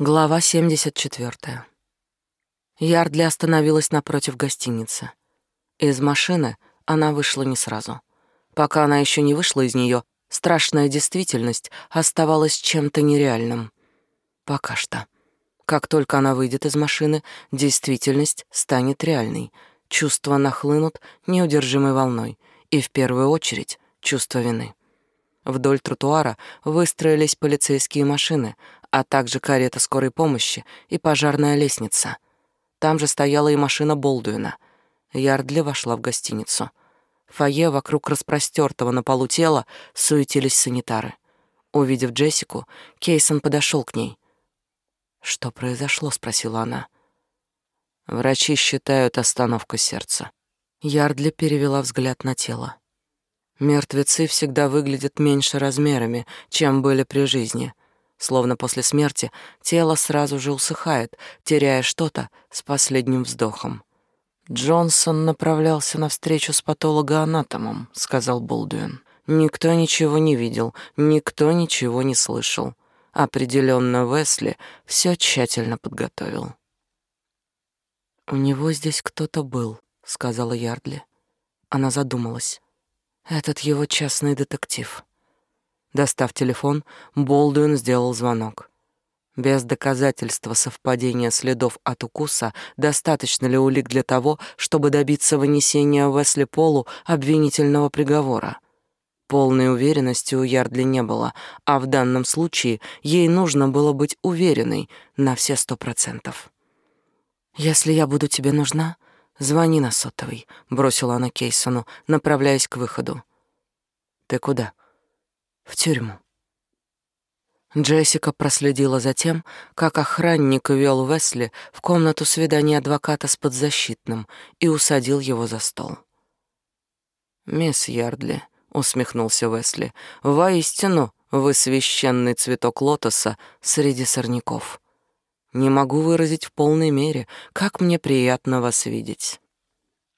Глава 74. Ярдли остановилась напротив гостиницы. Из машины она вышла не сразу. Пока она еще не вышла из нее, страшная действительность оставалась чем-то нереальным. Пока что. Как только она выйдет из машины, действительность станет реальной. Чувства нахлынут неудержимой волной, и в первую очередь чувство вины. Вдоль тротуара выстроились полицейские машины, а также карета скорой помощи и пожарная лестница. Там же стояла и машина Болдуина. Ярдли вошла в гостиницу. В фойе вокруг распростертого на полу тела суетились санитары. Увидев Джессику, Кейсон подошел к ней. «Что произошло?» — спросила она. «Врачи считают остановку сердца». Ярдли перевела взгляд на тело. Мертвецы всегда выглядят меньше размерами, чем были при жизни — Словно после смерти тело сразу же усыхает, теряя что-то с последним вздохом. «Джонсон направлялся на встречу с патологоанатомом», — сказал Болдуин. «Никто ничего не видел, никто ничего не слышал. Определенно Весли все тщательно подготовил». «У него здесь кто-то был», — сказала Ярдли. Она задумалась. «Этот его частный детектив». Достав телефон, Болдуин сделал звонок. Без доказательства совпадения следов от укуса достаточно ли улик для того, чтобы добиться вынесения Уэсли Полу обвинительного приговора? Полной уверенности у Ярдли не было, а в данном случае ей нужно было быть уверенной на все сто процентов. «Если я буду тебе нужна, звони на сотовый», — бросила она Кейсону, направляясь к выходу. «Ты куда?» В тюрьму. Джессика проследила за тем, как охранник вел Весли в комнату свидания адвоката с подзащитным и усадил его за стол. «Мисс Ярдли», — усмехнулся Весли, — «воистину вы священный цветок лотоса среди сорняков. Не могу выразить в полной мере, как мне приятно вас видеть».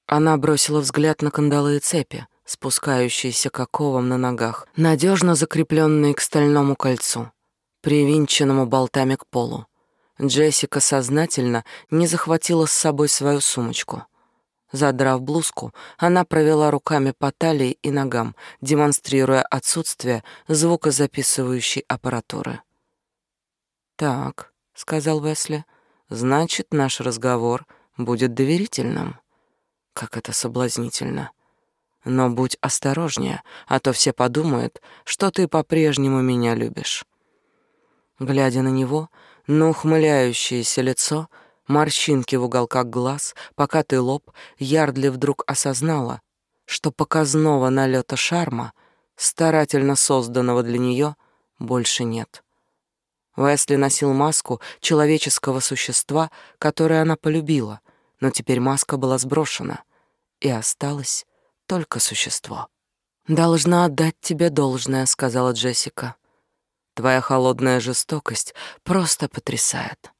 Она бросила взгляд на кандалы и цепи, спускающиеся к оковам на ногах, надежно закрепленные к стальному кольцу, привинченному болтами к полу. Джессика сознательно не захватила с собой свою сумочку. Задрав блузку, она провела руками по талии и ногам, демонстрируя отсутствие звукозаписывающей аппаратуры. «Так», — сказал Весли, — «значит, наш разговор будет доверительным». Как это соблазнительно. Но будь осторожнее, а то все подумают, что ты по-прежнему меня любишь. Глядя на него, на ухмыляющееся лицо, морщинки в уголках глаз, покатый лоб, Ярдли вдруг осознала, что показного налета шарма, старательно созданного для нее, больше нет. Уэсли носил маску человеческого существа, которое она полюбила, но теперь маска была сброшена, и осталась только существо. «Должна отдать тебе должное», — сказала Джессика. «Твоя холодная жестокость просто потрясает.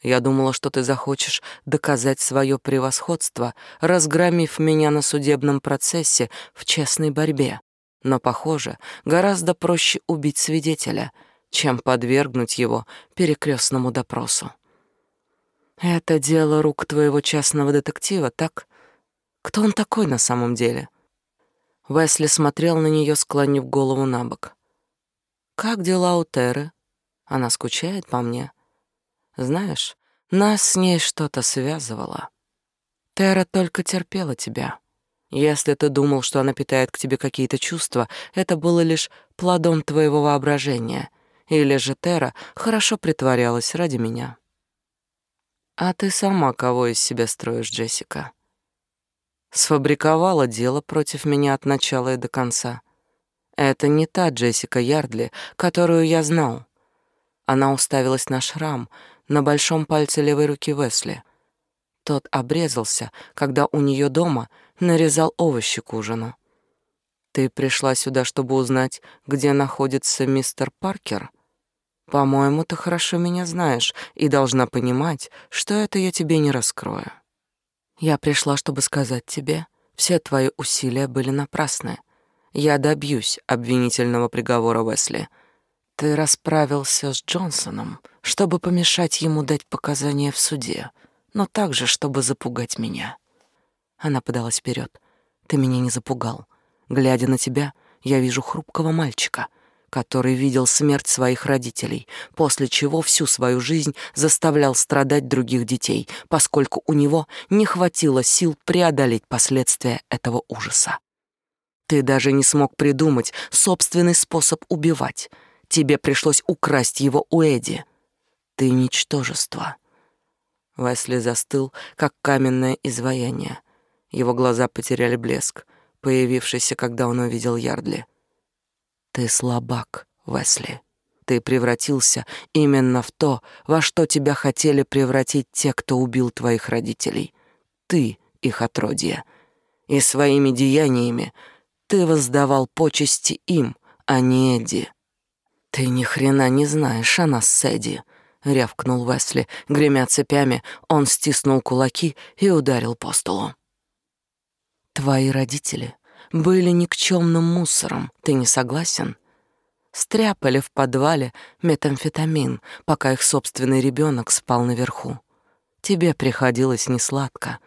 Я думала, что ты захочешь доказать свое превосходство, разгромив меня на судебном процессе в честной борьбе. Но, похоже, гораздо проще убить свидетеля, чем подвергнуть его перекрестному допросу. Это дело рук твоего частного детектива, так? Кто он такой на самом деле? Весли смотрел на нее, склонив голову на бок. Как дела у Теры? Она скучает по мне. Знаешь, нас с ней что-то связывало. Тера только терпела тебя. Если ты думал, что она питает к тебе какие-то чувства, это было лишь плодом твоего воображения. Или же Тера хорошо притворялась ради меня. А ты сама кого из себя строишь, Джессика? Сфабриковала дело против меня от начала и до конца. Это не та Джессика Ярдли, которую я знал. Она уставилась на шрам на большом пальце левой руки Весли. Тот обрезался, когда у нее дома нарезал овощи к ужину. Ты пришла сюда, чтобы узнать, где находится мистер Паркер? По-моему, ты хорошо меня знаешь и должна понимать, что это я тебе не раскрою. Я пришла, чтобы сказать тебе, все твои усилия были напрасны. Я добьюсь обвинительного приговора Уэсли. Ты расправился с Джонсоном, чтобы помешать ему дать показания в суде, но также, чтобы запугать меня. Она подалась вперед. Ты меня не запугал. Глядя на тебя, я вижу хрупкого мальчика, который видел смерть своих родителей, после чего всю свою жизнь заставлял страдать других детей, поскольку у него не хватило сил преодолеть последствия этого ужаса. Ты даже не смог придумать собственный способ убивать. Тебе пришлось украсть его у Эдди. Ты ничтожество. Весли застыл, как каменное изваяние. Его глаза потеряли блеск, появившийся, когда он увидел Ярдли. Ты слабак, Весли. Ты превратился именно в то, во что тебя хотели превратить те, кто убил твоих родителей. Ты их отродье. И своими деяниями ты воздавал почести им, а не Эдди. Ты ни хрена не знаешь о нас с Эдди, рявкнул Весли, гремя цепями, он стиснул кулаки и ударил по столу. Твои родители были никчемным мусором, ты не согласен? Стряпали в подвале метамфетамин, пока их собственный ребенок спал наверху. Тебе приходилось несладко.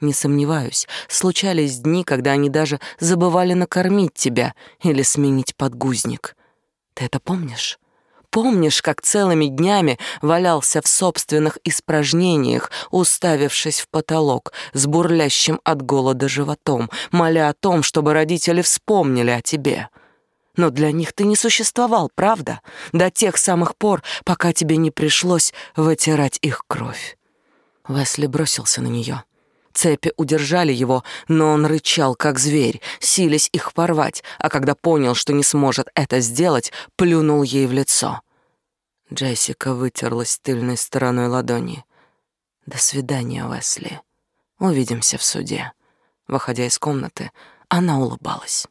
Не сомневаюсь, случались дни, когда они даже забывали накормить тебя или сменить подгузник. Ты это помнишь? Помнишь, как целыми днями валялся в собственных испражнениях, уставившись в потолок, с бурлящим от голода животом, моля о том, чтобы родители вспомнили о тебе? Но для них ты не существовал, правда? До тех самых пор, пока тебе не пришлось вытирать их кровь. Весли бросился на нее. Цепи удержали его, но он рычал, как зверь, силясь их порвать, а когда понял, что не сможет это сделать, плюнул ей в лицо. Джессика вытерлась тыльной стороной ладони. «До свидания, Уэсли. Увидимся в суде». Выходя из комнаты, она улыбалась.